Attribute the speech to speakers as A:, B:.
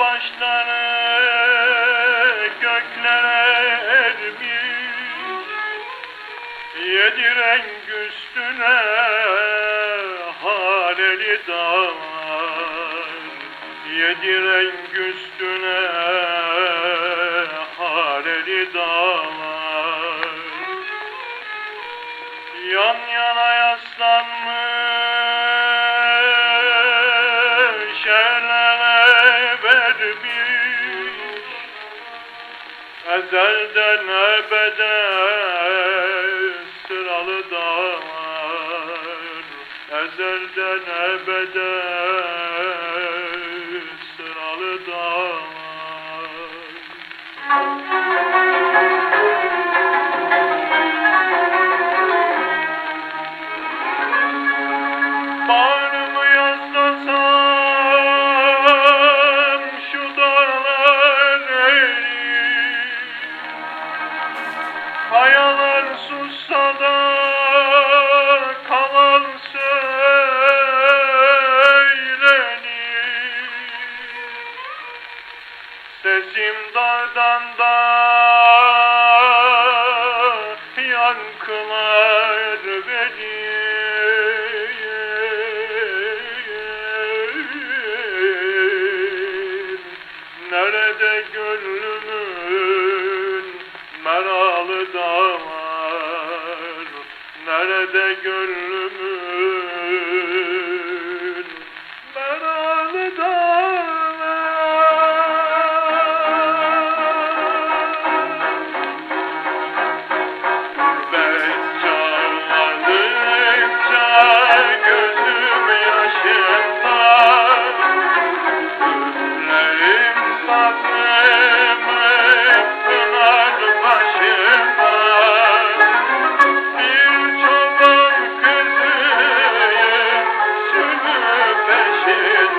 A: başları göklere ermiş. Yedi renk üstüne haleli dağlar. Yedi renk üstüne haleli dağlar. Yan yana yaslanmış vermiş. Ezelden ebede sıralı dağlar. Ezelden ebede sıralı dağlar Kayalar sussa da kalan söylenir. Sesim dağdan da yankılar verir. Nerede gönlümün sevdalar Nerede gönlümün Meralı dağlar? Ben çağladıkça Gözüm yaşımda Gözlerim tatlı Brasileiro.